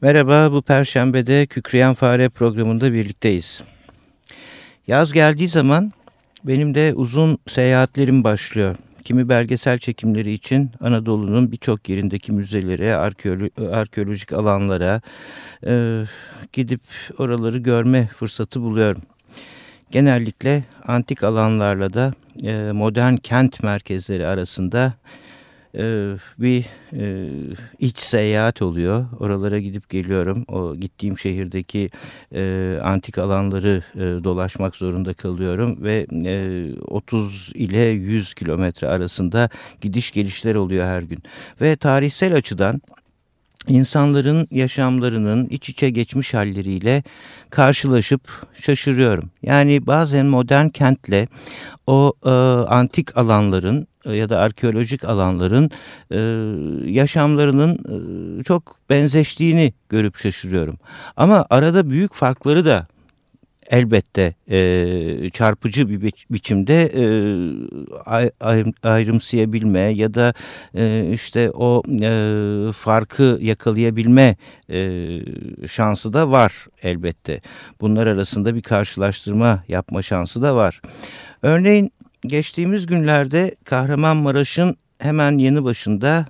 Merhaba, bu Perşembe'de Kükreyen Fare programında birlikteyiz. Yaz geldiği zaman benim de uzun seyahatlerim başlıyor. Kimi belgesel çekimleri için Anadolu'nun birçok yerindeki müzelere, arkeolo arkeolojik alanlara e, gidip oraları görme fırsatı buluyorum. Genellikle antik alanlarla da e, modern kent merkezleri arasında bir e, iç seyahat oluyor. Oralara gidip geliyorum. O gittiğim şehirdeki e, antik alanları e, dolaşmak zorunda kalıyorum ve e, 30 ile 100 kilometre arasında gidiş gelişler oluyor her gün. Ve tarihsel açıdan insanların yaşamlarının iç içe geçmiş halleriyle karşılaşıp şaşırıyorum. Yani bazen modern kentle o e, antik alanların ya da arkeolojik alanların e, yaşamlarının e, çok benzeştiğini görüp şaşırıyorum. Ama arada büyük farkları da elbette e, çarpıcı bir bi biçimde e, ay, ayrımsayabilme ya da e, işte o e, farkı yakalayabilme e, şansı da var elbette. Bunlar arasında bir karşılaştırma yapma şansı da var. Örneğin geçtiğimiz günlerde Kahramanmaraş'ın hemen yanı başında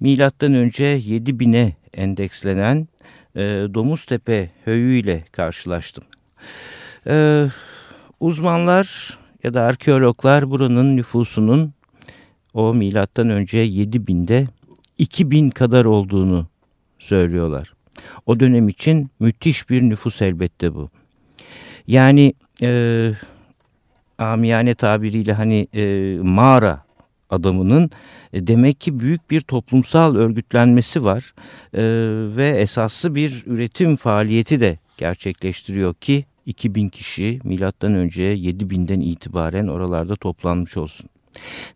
milattan önce 7000'e endekslenen e, Domuztepe höyü ile karşılaştım. Ee, uzmanlar ya da arkeologlar buranın nüfusunun o milattan önce 7000'de 2000 kadar olduğunu söylüyorlar. O dönem için müthiş bir nüfus elbette bu. Yani e, amiyane tabiriyle hani e, mağara adamının e, demek ki büyük bir toplumsal örgütlenmesi var e, ve esaslı bir üretim faaliyeti de gerçekleştiriyor ki 2000 kişi milattan önce 7000'den itibaren oralarda toplanmış olsun.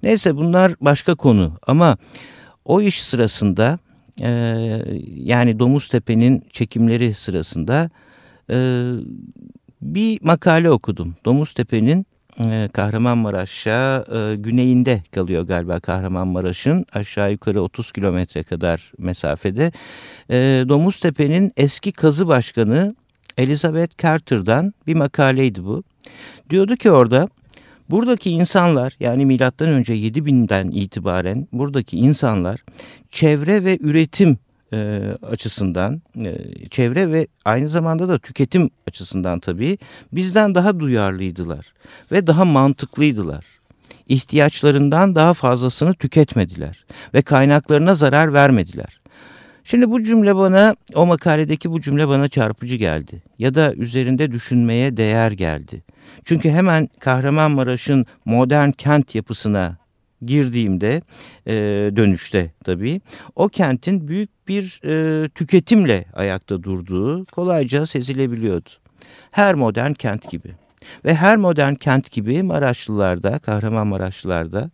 Neyse bunlar başka konu ama o iş sırasında e, yani Domuztepe'nin çekimleri sırasında e, bir makale okudum. Domuztepe'nin e, Kahramanmaraş'a e, güneyinde kalıyor galiba Kahramanmaraş'ın aşağı yukarı 30 kilometre kadar mesafede. E, Domuztepe'nin eski kazı başkanı Elizabeth Carter'dan bir makaleydi bu. Diyordu ki orada buradaki insanlar yani milattan önce 7000'den itibaren buradaki insanlar çevre ve üretim e, açısından, e, çevre ve aynı zamanda da tüketim açısından tabii bizden daha duyarlıydılar ve daha mantıklıydılar. İhtiyaçlarından daha fazlasını tüketmediler ve kaynaklarına zarar vermediler. Şimdi bu cümle bana, o makaledeki bu cümle bana çarpıcı geldi. Ya da üzerinde düşünmeye değer geldi. Çünkü hemen Kahramanmaraş'ın modern kent yapısına girdiğimde e, dönüşte tabii o kentin büyük bir e, tüketimle ayakta durduğu kolayca sezilebiliyordu. Her modern kent gibi ve her modern kent gibi Maraşlılarda, Kahramanmaraşlılarda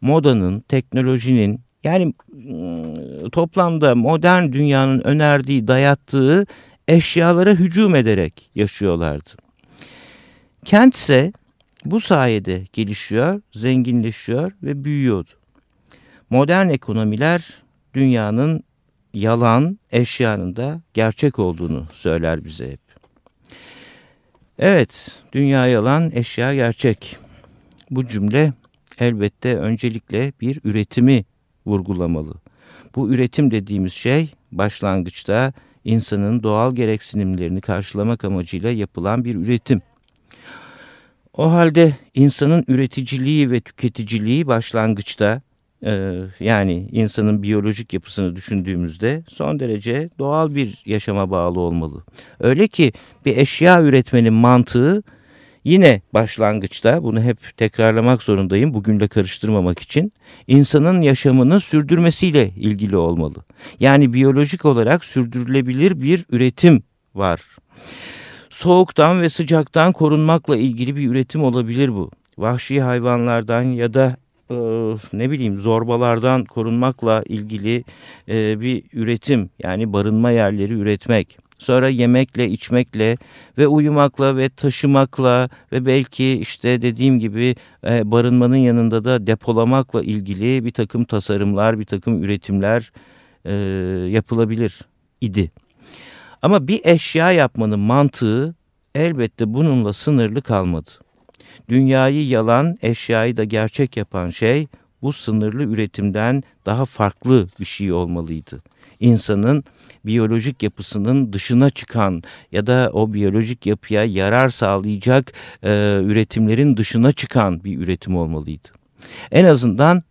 modanın, teknolojinin yani toplamda modern dünyanın önerdiği, dayattığı eşyalara hücum ederek yaşıyorlardı. Kent ise bu sayede gelişiyor, zenginleşiyor ve büyüyordu. Modern ekonomiler dünyanın yalan, eşyanın da gerçek olduğunu söyler bize hep. Evet, dünya yalan, eşya gerçek. Bu cümle elbette öncelikle bir üretimi vurgulamalı. Bu üretim dediğimiz şey başlangıçta insanın doğal gereksinimlerini karşılamak amacıyla yapılan bir üretim. O halde insanın üreticiliği ve tüketiciliği başlangıçta e, yani insanın biyolojik yapısını düşündüğümüzde son derece doğal bir yaşama bağlı olmalı. Öyle ki bir eşya üretmenin mantığı Yine başlangıçta bunu hep tekrarlamak zorundayım bugünle karıştırmamak için insanın yaşamını sürdürmesiyle ilgili olmalı. Yani biyolojik olarak sürdürülebilir bir üretim var. Soğuktan ve sıcaktan korunmakla ilgili bir üretim olabilir bu. Vahşi hayvanlardan ya da e, ne bileyim zorbalardan korunmakla ilgili e, bir üretim yani barınma yerleri üretmek. Sonra yemekle, içmekle ve uyumakla ve taşımakla ve belki işte dediğim gibi e, barınmanın yanında da depolamakla ilgili bir takım tasarımlar, bir takım üretimler e, yapılabilir idi. Ama bir eşya yapmanın mantığı elbette bununla sınırlı kalmadı. Dünyayı yalan, eşyayı da gerçek yapan şey bu sınırlı üretimden daha farklı bir şey olmalıydı. İnsanın biyolojik yapısının dışına çıkan ya da o biyolojik yapıya yarar sağlayacak e, üretimlerin dışına çıkan bir üretim olmalıydı. En azından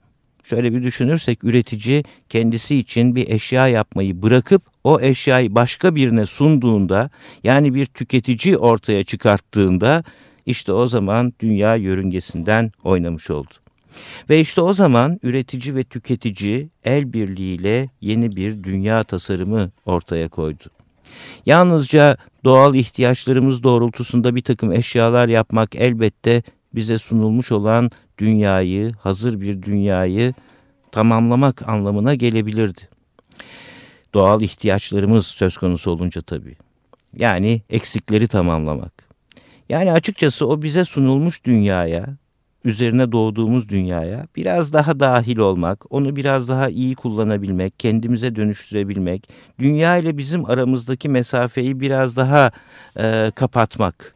şöyle bir düşünürsek üretici kendisi için bir eşya yapmayı bırakıp o eşyayı başka birine sunduğunda yani bir tüketici ortaya çıkarttığında işte o zaman dünya yörüngesinden oynamış oldu. Ve işte o zaman üretici ve tüketici el birliğiyle yeni bir dünya tasarımı ortaya koydu. Yalnızca doğal ihtiyaçlarımız doğrultusunda bir takım eşyalar yapmak elbette bize sunulmuş olan dünyayı, hazır bir dünyayı tamamlamak anlamına gelebilirdi. Doğal ihtiyaçlarımız söz konusu olunca tabii. Yani eksikleri tamamlamak. Yani açıkçası o bize sunulmuş dünyaya, üzerine doğduğumuz dünyaya biraz daha dahil olmak, onu biraz daha iyi kullanabilmek, kendimize dönüştürebilmek, dünya ile bizim aramızdaki mesafeyi biraz daha e, kapatmak.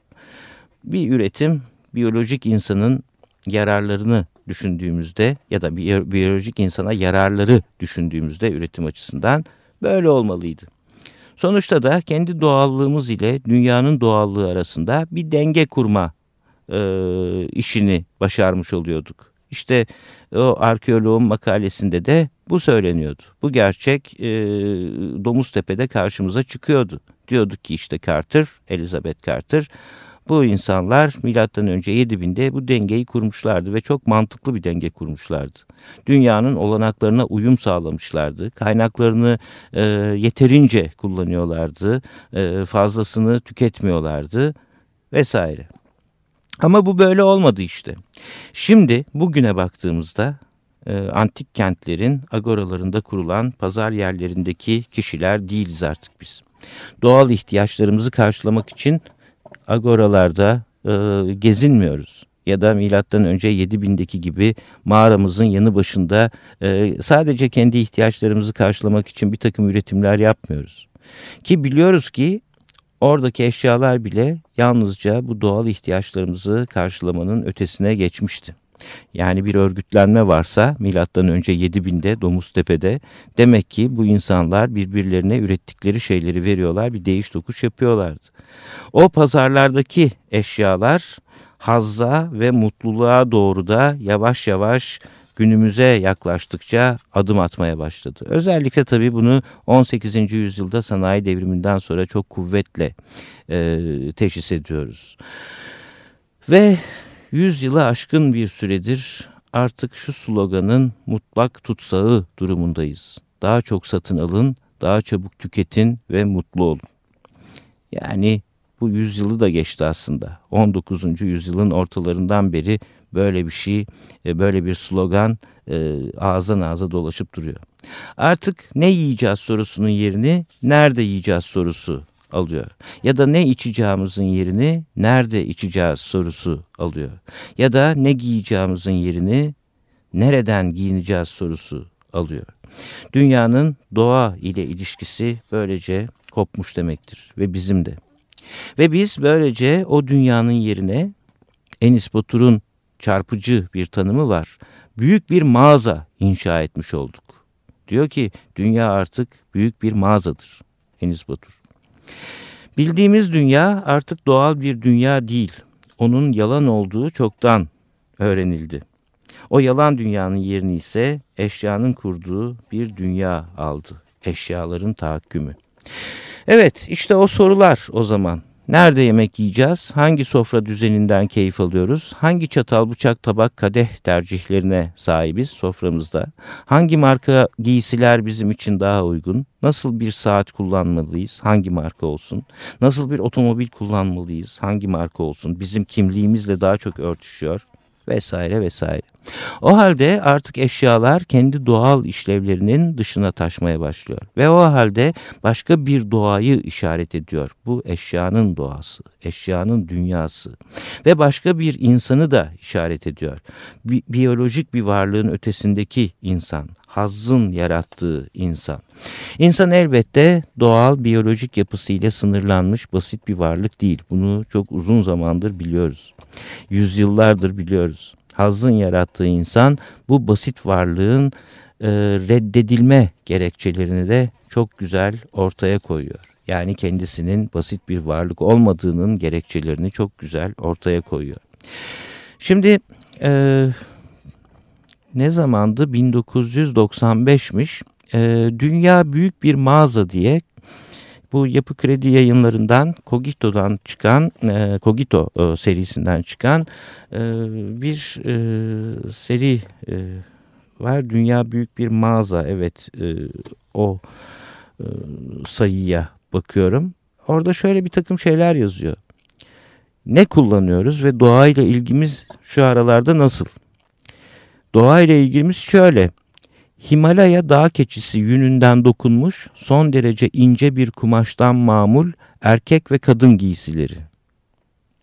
Bir üretim biyolojik insanın yararlarını düşündüğümüzde ya da biyolojik insana yararları düşündüğümüzde üretim açısından böyle olmalıydı. Sonuçta da kendi doğallığımız ile dünyanın doğallığı arasında bir denge kurma e, işini başarmış oluyorduk. İşte o arkeoloğun makalesinde de bu söyleniyordu. Bu gerçek e, Domuztepe'de karşımıza çıkıyordu. Diyorduk ki işte Carter, Elizabeth Carter bu insanlar milattan önce 7000'de bu dengeyi kurmuşlardı ve çok mantıklı bir denge kurmuşlardı. Dünyanın olanaklarına uyum sağlamışlardı. Kaynaklarını e, yeterince kullanıyorlardı. E, fazlasını tüketmiyorlardı vesaire. Ama bu böyle olmadı işte. Şimdi bugüne baktığımızda e, antik kentlerin agoralarında kurulan pazar yerlerindeki kişiler değiliz artık biz. Doğal ihtiyaçlarımızı karşılamak için agoralarda e, gezinmiyoruz. Ya da milattan önce 7000'deki gibi mağaramızın yanı başında e, sadece kendi ihtiyaçlarımızı karşılamak için bir takım üretimler yapmıyoruz. Ki biliyoruz ki oradaki eşyalar bile yalnızca bu doğal ihtiyaçlarımızı karşılamanın ötesine geçmişti. Yani bir örgütlenme varsa milattan önce 7000'de Domuztepe'de demek ki bu insanlar birbirlerine ürettikleri şeyleri veriyorlar bir değiş tokuş yapıyorlardı. O pazarlardaki eşyalar hazza ve mutluluğa doğru da yavaş yavaş günümüze yaklaştıkça adım atmaya başladı. Özellikle tabii bunu 18. yüzyılda sanayi devriminden sonra çok kuvvetle e, teşhis ediyoruz. Ve Yüzyılı aşkın bir süredir artık şu sloganın mutlak tutsağı durumundayız. Daha çok satın alın, daha çabuk tüketin ve mutlu olun. Yani bu yüzyılı da geçti aslında. 19. yüzyılın ortalarından beri böyle bir şey, e, böyle bir slogan e, ağızdan ağza dolaşıp duruyor. Artık ne yiyeceğiz sorusunun yerini nerede yiyeceğiz sorusu alıyor. Ya da ne içeceğimizin yerini nerede içeceğiz sorusu alıyor. Ya da ne giyeceğimizin yerini nereden giyineceğiz sorusu alıyor. Dünyanın doğa ile ilişkisi böylece kopmuş demektir ve bizim de. Ve biz böylece o dünyanın yerine Enis Batur'un çarpıcı bir tanımı var. Büyük bir mağaza inşa etmiş olduk. Diyor ki dünya artık büyük bir mağazadır Enis Batur. Bildiğimiz dünya artık doğal bir dünya değil. Onun yalan olduğu çoktan öğrenildi. O yalan dünyanın yerini ise eşyanın kurduğu bir dünya aldı. Eşyaların tahakkümü. Evet işte o sorular o zaman. Nerede yemek yiyeceğiz? Hangi sofra düzeninden keyif alıyoruz? Hangi çatal, bıçak, tabak, kadeh tercihlerine sahibiz soframızda? Hangi marka giysiler bizim için daha uygun? Nasıl bir saat kullanmalıyız? Hangi marka olsun? Nasıl bir otomobil kullanmalıyız? Hangi marka olsun? Bizim kimliğimizle daha çok örtüşüyor vesaire vesaire. O halde artık eşyalar kendi doğal işlevlerinin dışına taşmaya başlıyor. Ve o halde başka bir doğayı işaret ediyor. Bu eşyanın doğası, eşyanın dünyası ve başka bir insanı da işaret ediyor. Bi biyolojik bir varlığın ötesindeki insan, hazzın yarattığı insan. İnsan elbette doğal biyolojik yapısıyla sınırlanmış basit bir varlık değil. Bunu çok uzun zamandır biliyoruz. Yüzyıllardır biliyoruz. Hazın yarattığı insan bu basit varlığın e, reddedilme gerekçelerini de çok güzel ortaya koyuyor. Yani kendisinin basit bir varlık olmadığının gerekçelerini çok güzel ortaya koyuyor. Şimdi e, ne zamandı 1995'miş e, Dünya Büyük Bir Mağaza diye bu Yapı Kredi yayınlarından Kogito'dan çıkan, e, Kogito e, serisinden çıkan e, bir e, seri e, var. Dünya Büyük Bir Mağaza, evet e, o e, sayıya bakıyorum. Orada şöyle bir takım şeyler yazıyor. Ne kullanıyoruz ve doğayla ilgimiz şu aralarda nasıl? Doğayla ilgimiz şöyle. Himalaya dağ keçisi yününden dokunmuş son derece ince bir kumaştan mamul erkek ve kadın giysileri.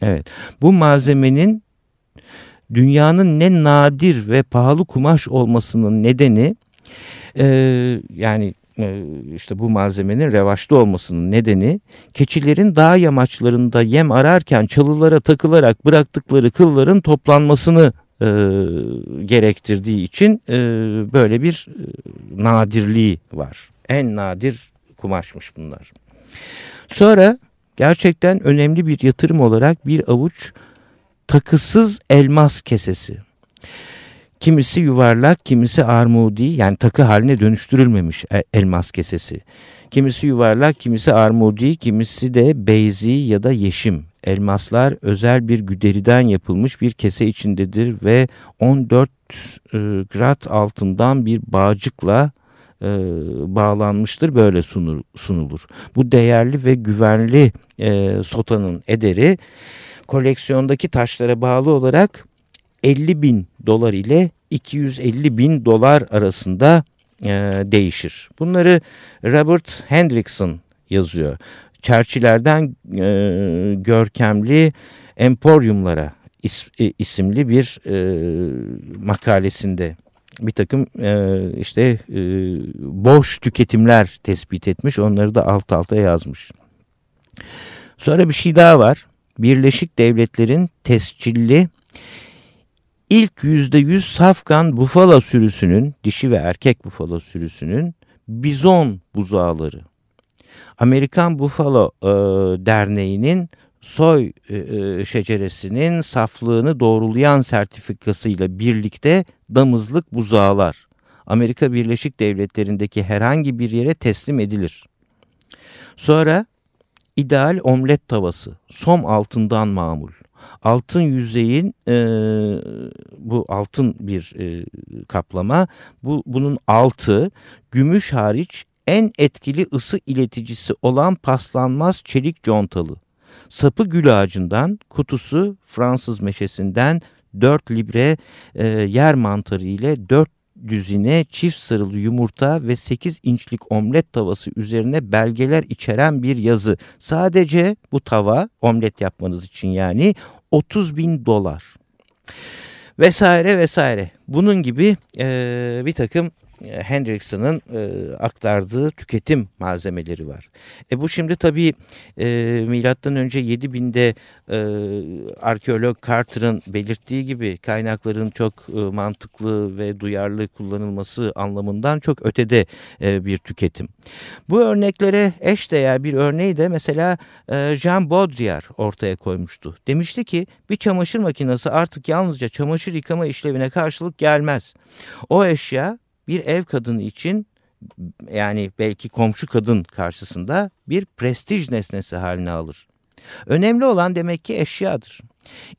Evet bu malzemenin dünyanın ne nadir ve pahalı kumaş olmasının nedeni e, yani e, işte bu malzemenin revaçta olmasının nedeni keçilerin dağ yamaçlarında yem ararken çalılara takılarak bıraktıkları kılların toplanmasını e, gerektirdiği için e, böyle bir e, nadirliği var. En nadir kumaşmış bunlar. Sonra gerçekten önemli bir yatırım olarak bir avuç takısız elmas kesesi. Kimisi yuvarlak, kimisi armudi yani takı haline dönüştürülmemiş e, elmas kesesi. Kimisi yuvarlak, kimisi armudi, kimisi de beyzi ya da yeşim elmaslar özel bir güderiden yapılmış bir kese içindedir ve 14 e, grat altından bir bağcıkla e, bağlanmıştır böyle sunur, sunulur. Bu değerli ve güvenli e, sotanın ederi koleksiyondaki taşlara bağlı olarak 50 bin dolar ile 250 bin dolar arasında e, değişir. Bunları Robert Hendrickson yazıyor. Çerçilerden e, görkemli emporyumlara is, e, isimli bir e, makalesinde bir takım e, işte e, boş tüketimler tespit etmiş onları da alt alta yazmış. Sonra bir şey daha var. Birleşik Devletler'in tescilli ilk yüzde yüz safkan bufala sürüsünün dişi ve erkek bufala sürüsünün bizon buzağları Amerikan Buffalo e, Derneği'nin soy e, e, şeceresinin saflığını doğrulayan sertifikasıyla birlikte damızlık buzağlar Amerika Birleşik Devletleri'ndeki herhangi bir yere teslim edilir. Sonra ideal omlet tavası som altından mamul. Altın yüzeyin e, bu altın bir e, kaplama bu bunun altı gümüş hariç en etkili ısı ileticisi olan paslanmaz çelik contalı. Sapı gül ağacından, kutusu Fransız meşesinden 4 libre e, yer mantarı ile 4 düzine çift sarılı yumurta ve 8 inçlik omlet tavası üzerine belgeler içeren bir yazı. Sadece bu tava omlet yapmanız için yani 30 bin dolar vesaire vesaire. Bunun gibi e, bir takım Hendrickson'ın e, aktardığı tüketim malzemeleri var. E bu şimdi tabii e, milattan önce 7000'de e, arkeolog Carter'ın belirttiği gibi kaynakların çok e, mantıklı ve duyarlı kullanılması anlamından çok ötede e, bir tüketim. Bu örneklere eş değer bir örneği de mesela e, Jean Baudrillard ortaya koymuştu. Demişti ki bir çamaşır makinesi artık yalnızca çamaşır yıkama işlevine karşılık gelmez. O eşya bir ev kadını için yani belki komşu kadın karşısında bir prestij nesnesi haline alır. Önemli olan demek ki eşyadır.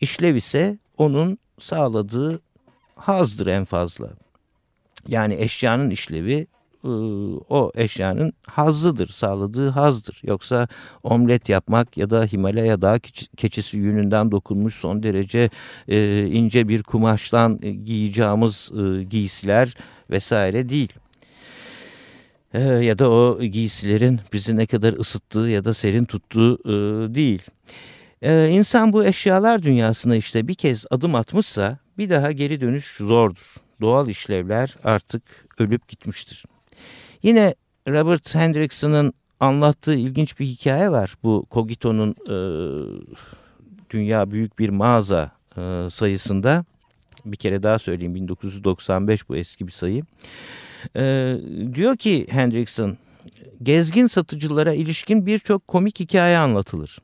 İşlev ise onun sağladığı hazdır en fazla. Yani eşyanın işlevi o eşyanın hazzıdır, sağladığı hazdır. Yoksa omlet yapmak ya da Himalaya dağ keçisi yününden dokunmuş son derece e, ince bir kumaştan giyeceğimiz e, giysiler vesaire değil. E, ya da o giysilerin bizi ne kadar ısıttığı ya da serin tuttuğu e, değil. E, insan bu eşyalar dünyasına işte bir kez adım atmışsa bir daha geri dönüş zordur. Doğal işlevler artık ölüp gitmiştir. Yine Robert Hendrickson'ın anlattığı ilginç bir hikaye var. Bu Cogito'nun e, Dünya Büyük Bir Mağaza e, sayısında. Bir kere daha söyleyeyim 1995 bu eski bir sayı. E, diyor ki Hendrickson, gezgin satıcılara ilişkin birçok komik hikaye anlatılır.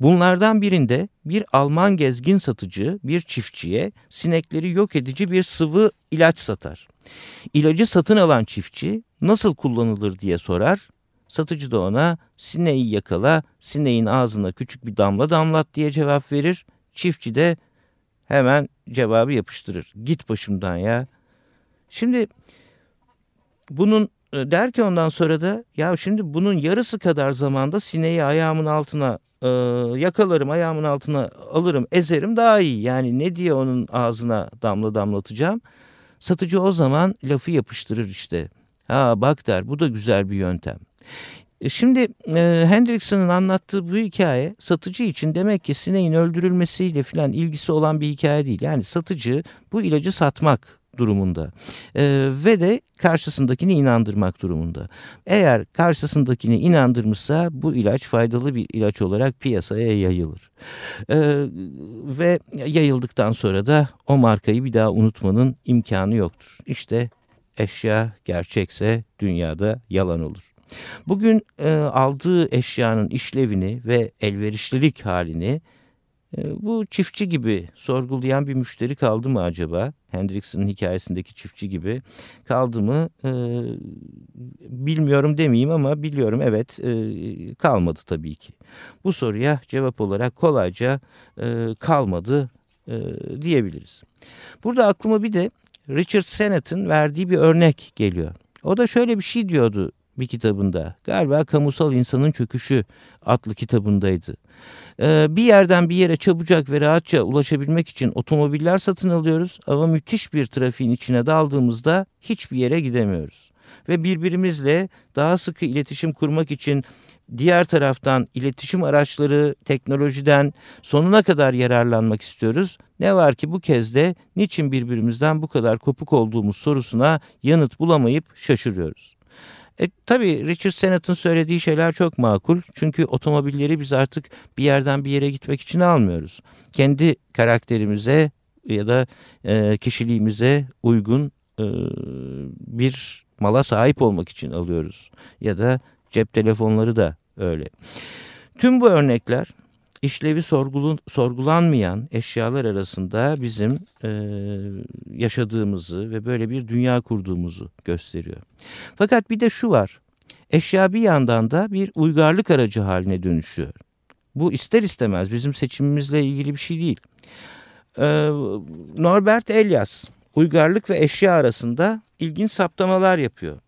Bunlardan birinde bir Alman gezgin satıcı bir çiftçiye sinekleri yok edici bir sıvı ilaç satar. İlacı satın alan çiftçi nasıl kullanılır diye sorar. Satıcı da ona sineği yakala, sineğin ağzına küçük bir damla damlat diye cevap verir. Çiftçi de hemen cevabı yapıştırır. Git başımdan ya. Şimdi bunun e, der ki ondan sonra da ya şimdi bunun yarısı kadar zamanda sineği ayağımın altına e, yakalarım ayağımın altına alırım ezerim daha iyi. Yani ne diye onun ağzına damla damlatacağım. Satıcı o zaman lafı yapıştırır işte. Ha bak der bu da güzel bir yöntem. E şimdi e, Hendrickson'ın anlattığı bu hikaye satıcı için demek ki sineğin öldürülmesiyle filan ilgisi olan bir hikaye değil. Yani satıcı bu ilacı satmak durumunda e, ve de karşısındakini inandırmak durumunda. Eğer karşısındakini inandırmışsa bu ilaç faydalı bir ilaç olarak piyasaya yayılır. E, ve yayıldıktan sonra da o markayı bir daha unutmanın imkanı yoktur. İşte eşya gerçekse dünyada yalan olur. Bugün e, aldığı eşyanın işlevini ve elverişlilik halini e, bu çiftçi gibi sorgulayan bir müşteri kaldı mı acaba? Hendrickson'ın hikayesindeki çiftçi gibi kaldı mı? E, bilmiyorum demeyeyim ama biliyorum evet e, kalmadı tabii ki. Bu soruya cevap olarak kolayca e, kalmadı e, diyebiliriz. Burada aklıma bir de Richard Sennett'in verdiği bir örnek geliyor. O da şöyle bir şey diyordu bir kitabında. Galiba Kamusal İnsanın Çöküşü adlı kitabındaydı. Ee, bir yerden bir yere çabucak ve rahatça ulaşabilmek için otomobiller satın alıyoruz ama müthiş bir trafiğin içine daldığımızda hiçbir yere gidemiyoruz. Ve birbirimizle daha sıkı iletişim kurmak için diğer taraftan iletişim araçları teknolojiden sonuna kadar yararlanmak istiyoruz. Ne var ki bu kez de niçin birbirimizden bu kadar kopuk olduğumuz sorusuna yanıt bulamayıp şaşırıyoruz. E, tabii Richard Sennett'ın söylediği şeyler çok makul. Çünkü otomobilleri biz artık bir yerden bir yere gitmek için almıyoruz. Kendi karakterimize ya da e, kişiliğimize uygun e, bir mala sahip olmak için alıyoruz. Ya da cep telefonları da öyle. Tüm bu örnekler işlevi sorgulu, sorgulanmayan eşyalar arasında bizim e, yaşadığımızı ve böyle bir dünya kurduğumuzu gösteriyor. Fakat bir de şu var. Eşya bir yandan da bir uygarlık aracı haline dönüşüyor. Bu ister istemez bizim seçimimizle ilgili bir şey değil. Ee, Norbert Elias uygarlık ve eşya arasında ilginç saptamalar yapıyor.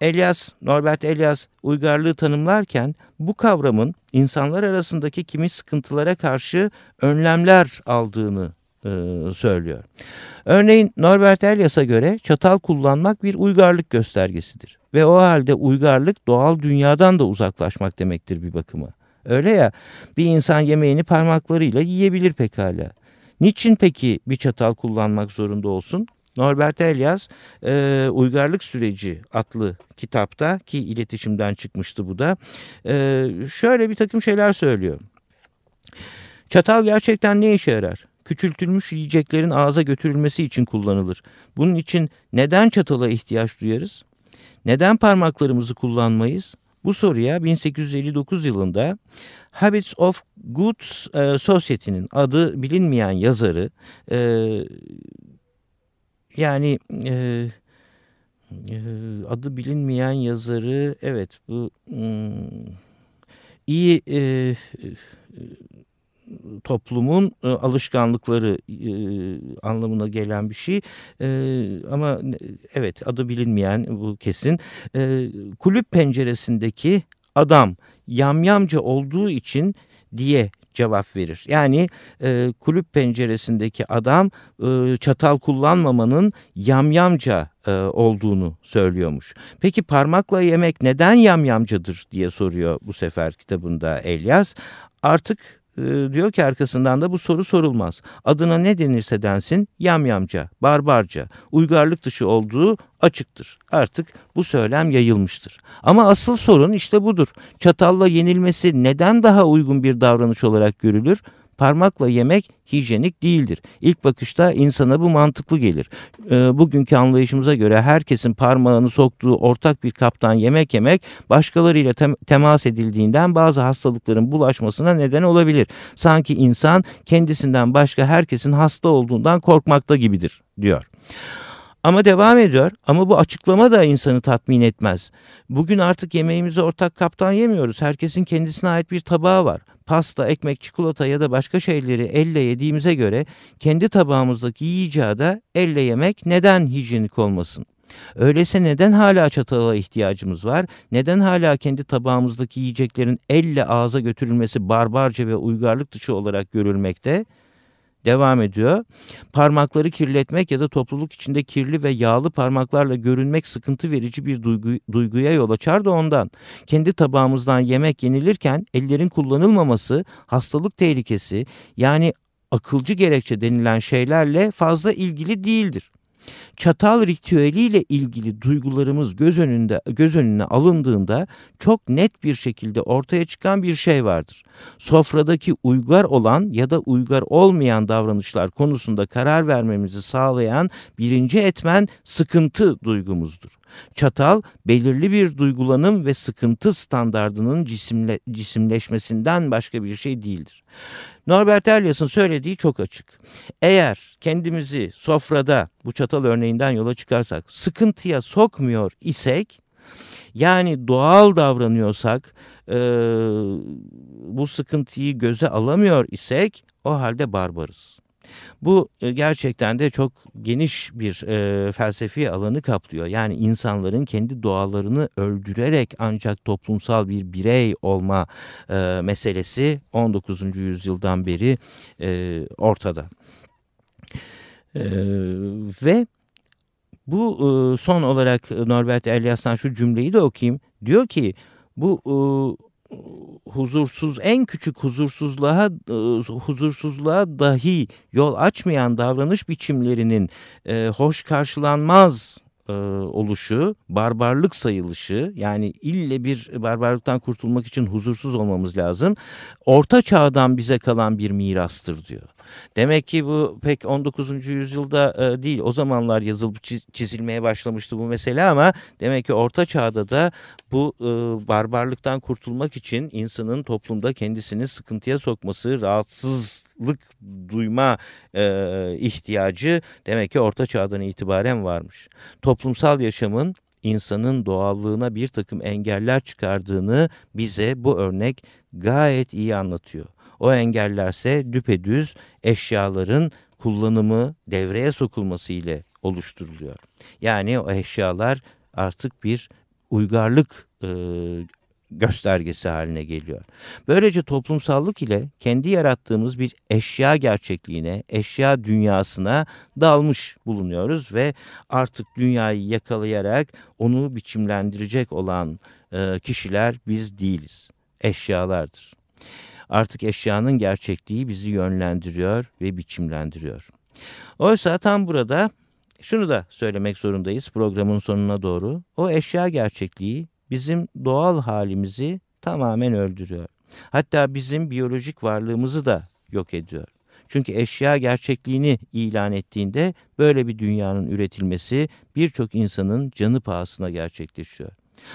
Elias, Norbert Elias uygarlığı tanımlarken bu kavramın insanlar arasındaki kimi sıkıntılara karşı önlemler aldığını e, söylüyor. Örneğin Norbert Elias'a göre çatal kullanmak bir uygarlık göstergesidir. Ve o halde uygarlık doğal dünyadan da uzaklaşmak demektir bir bakıma. Öyle ya bir insan yemeğini parmaklarıyla yiyebilir pekala. Niçin peki bir çatal kullanmak zorunda olsun? Norbert Elias e, Uygarlık Süreci adlı kitapta ki iletişimden çıkmıştı bu da e, şöyle bir takım şeyler söylüyor. Çatal gerçekten ne işe yarar? Küçültülmüş yiyeceklerin ağza götürülmesi için kullanılır. Bunun için neden çatala ihtiyaç duyarız? Neden parmaklarımızı kullanmayız? Bu soruya 1859 yılında Habits of Good e, Society'nin adı bilinmeyen yazarı e, yani e, e, adı bilinmeyen yazarı evet bu hmm, iyi e, toplumun e, alışkanlıkları e, anlamına gelen bir şey. E, ama evet adı bilinmeyen bu kesin. E, kulüp penceresindeki adam yamyamca olduğu için diye cevap verir. Yani e, kulüp penceresindeki adam e, çatal kullanmamanın yamyamca e, olduğunu söylüyormuş. Peki parmakla yemek neden yamyamcadır diye soruyor bu sefer kitabında Elyas. Artık e, diyor ki arkasından da bu soru sorulmaz. Adına ne denirse densin yamyamca, barbarca, uygarlık dışı olduğu açıktır. Artık bu söylem yayılmıştır. Ama asıl sorun işte budur. Çatalla yenilmesi neden daha uygun bir davranış olarak görülür? Parmakla yemek hijyenik değildir. İlk bakışta insana bu mantıklı gelir. E, bugünkü anlayışımıza göre herkesin parmağını soktuğu ortak bir kaptan yemek yemek başkalarıyla tem temas edildiğinden bazı hastalıkların bulaşmasına neden olabilir. Sanki insan kendisinden başka herkesin hasta olduğundan korkmakta gibidir diyor. Ama devam ediyor. Ama bu açıklama da insanı tatmin etmez. Bugün artık yemeğimizi ortak kaptan yemiyoruz. Herkesin kendisine ait bir tabağı var. Pasta, ekmek, çikolata ya da başka şeyleri elle yediğimize göre kendi tabağımızdaki yiyeceği de elle yemek neden hijyenik olmasın? Öyleyse neden hala çatala ihtiyacımız var? Neden hala kendi tabağımızdaki yiyeceklerin elle ağza götürülmesi barbarca ve uygarlık dışı olarak görülmekte? Devam ediyor. Parmakları kirletmek ya da topluluk içinde kirli ve yağlı parmaklarla görünmek sıkıntı verici bir duygu, duyguya yol açar da ondan. Kendi tabağımızdan yemek yenilirken ellerin kullanılmaması hastalık tehlikesi yani akılcı gerekçe denilen şeylerle fazla ilgili değildir. Çatal ritüeliyle ilgili duygularımız göz önünde göz önüne alındığında çok net bir şekilde ortaya çıkan bir şey vardır. Sofradaki uygar olan ya da uygar olmayan davranışlar konusunda karar vermemizi sağlayan birinci etmen sıkıntı duygumuzdur. Çatal belirli bir duygulanım ve sıkıntı standardının cisimle, cisimleşmesinden başka bir şey değildir. Norbert Elias'ın söylediği çok açık. Eğer kendimizi sofrada bu çatal örneğinden yola çıkarsak sıkıntıya sokmuyor isek yani doğal davranıyorsak e, bu sıkıntıyı göze alamıyor isek o halde barbarız. Bu e, gerçekten de çok geniş bir e, felsefi alanı kaplıyor. Yani insanların kendi doğalarını öldürerek ancak toplumsal bir birey olma e, meselesi 19. yüzyıldan beri e, ortada. E, ve bu e, son olarak Norbert Elias'tan şu cümleyi de okuyayım. Diyor ki bu e, huzursuz en küçük huzursuzluğa e, huzursuzluğa dahi yol açmayan davranış biçimlerinin e, hoş karşılanmaz e, oluşu, barbarlık sayılışı yani ille bir barbarlıktan kurtulmak için huzursuz olmamız lazım. Orta çağdan bize kalan bir mirastır diyor. Demek ki bu pek 19. yüzyılda e, değil o zamanlar yazılıp çizilmeye başlamıştı bu mesele ama demek ki orta çağda da bu e, barbarlıktan kurtulmak için insanın toplumda kendisini sıkıntıya sokması, rahatsızlık duyma e, ihtiyacı demek ki orta çağdan itibaren varmış. Toplumsal yaşamın insanın doğallığına bir takım engeller çıkardığını bize bu örnek gayet iyi anlatıyor. O engellerse düpedüz eşyaların kullanımı devreye sokulması ile oluşturuluyor. Yani o eşyalar artık bir uygarlık e, göstergesi haline geliyor. Böylece toplumsallık ile kendi yarattığımız bir eşya gerçekliğine, eşya dünyasına dalmış bulunuyoruz ve artık dünyayı yakalayarak onu biçimlendirecek olan e, kişiler biz değiliz. Eşyalardır. Artık eşyanın gerçekliği bizi yönlendiriyor ve biçimlendiriyor. Oysa tam burada şunu da söylemek zorundayız programın sonuna doğru. O eşya gerçekliği bizim doğal halimizi tamamen öldürüyor. Hatta bizim biyolojik varlığımızı da yok ediyor. Çünkü eşya gerçekliğini ilan ettiğinde böyle bir dünyanın üretilmesi birçok insanın canı pahasına gerçekleşiyor.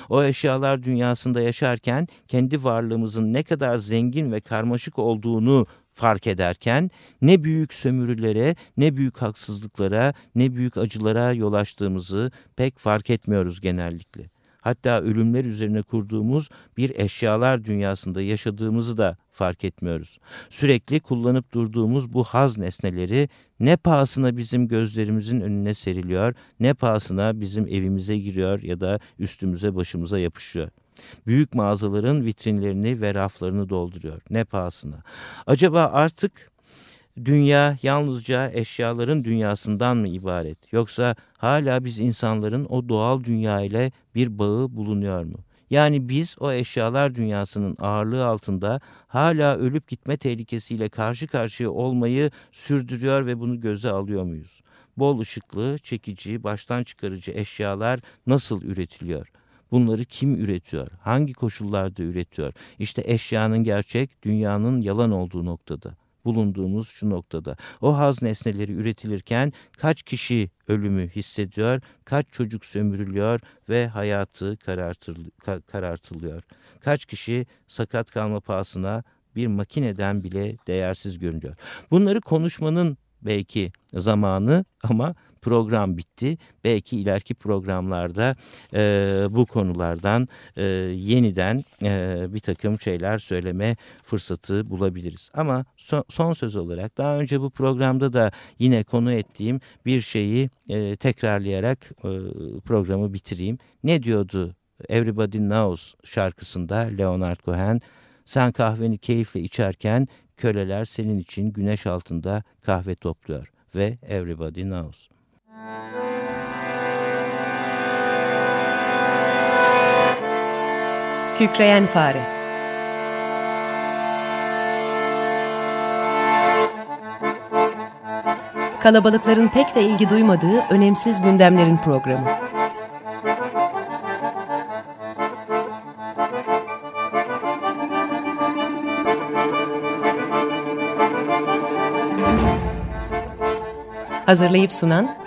O eşyalar dünyasında yaşarken kendi varlığımızın ne kadar zengin ve karmaşık olduğunu fark ederken ne büyük sömürülere, ne büyük haksızlıklara, ne büyük acılara yol açtığımızı pek fark etmiyoruz genellikle. hatta ölümler üzerine kurduğumuz bir eşyalar dünyasında yaşadığımızı da fark etmiyoruz. Sürekli kullanıp durduğumuz bu haz nesneleri ne pahasına bizim gözlerimizin önüne seriliyor, ne pahasına bizim evimize giriyor ya da üstümüze başımıza yapışıyor. Büyük mağazaların vitrinlerini ve raflarını dolduruyor. Ne pahasına. Acaba artık dünya yalnızca eşyaların dünyasından mı ibaret? Yoksa hala biz insanların o doğal dünya ile bir bağı bulunuyor mu? Yani biz o eşyalar dünyasının ağırlığı altında hala ölüp gitme tehlikesiyle karşı karşıya olmayı sürdürüyor ve bunu göze alıyor muyuz? Bol ışıklı, çekici, baştan çıkarıcı eşyalar nasıl üretiliyor? Bunları kim üretiyor? Hangi koşullarda üretiyor? İşte eşyanın gerçek, dünyanın yalan olduğu noktada bulunduğumuz şu noktada. O haz nesneleri üretilirken kaç kişi ölümü hissediyor, kaç çocuk sömürülüyor ve hayatı karartılıyor. Kaç kişi sakat kalma pahasına bir makineden bile değersiz görünüyor. Bunları konuşmanın belki zamanı ama program bitti. Belki ileriki programlarda e, bu konulardan e, yeniden e, bir takım şeyler söyleme fırsatı bulabiliriz. Ama son, son söz olarak daha önce bu programda da yine konu ettiğim bir şeyi e, tekrarlayarak e, programı bitireyim. Ne diyordu Everybody Knows şarkısında Leonard Cohen? Sen kahveni keyifle içerken köleler senin için güneş altında kahve topluyor ve Everybody Knows. Kükreyen Fare Kalabalıkların pek de ilgi duymadığı önemsiz gündemlerin programı. Hazırlayıp sunan